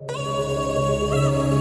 Oh.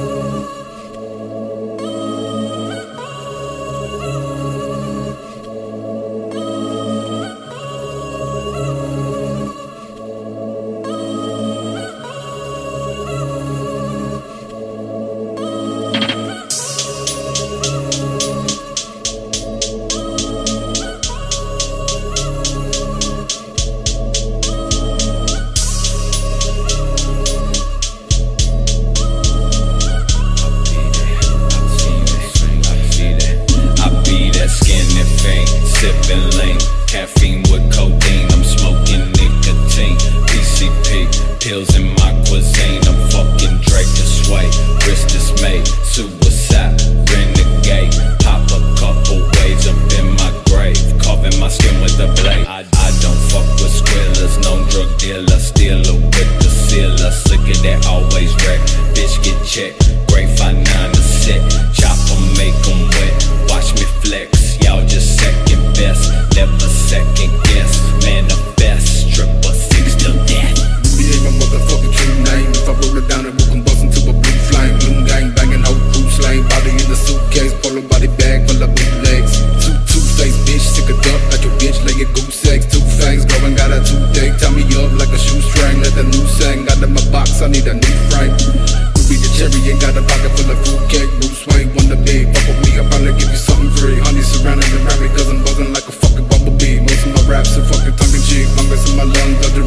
made. Suicide, renegade. Pop a couple waves up in my grave. Carving my skin with a blade. I, I don't fuck with squealers, no drug dealer, stealer with the sealer. Sick of that always. Sang out of my box, I need a new frame. Ruby da Cherry ain't got a pocket full of fruitcake. Bruce Wayne wanna be, fuck with me, I'll probably give you something free. Honey surrounding around me, cause I'm buzzing like a fucking bumblebee. Most of my raps are fucking tongue in cheek, fungus in my lungs, under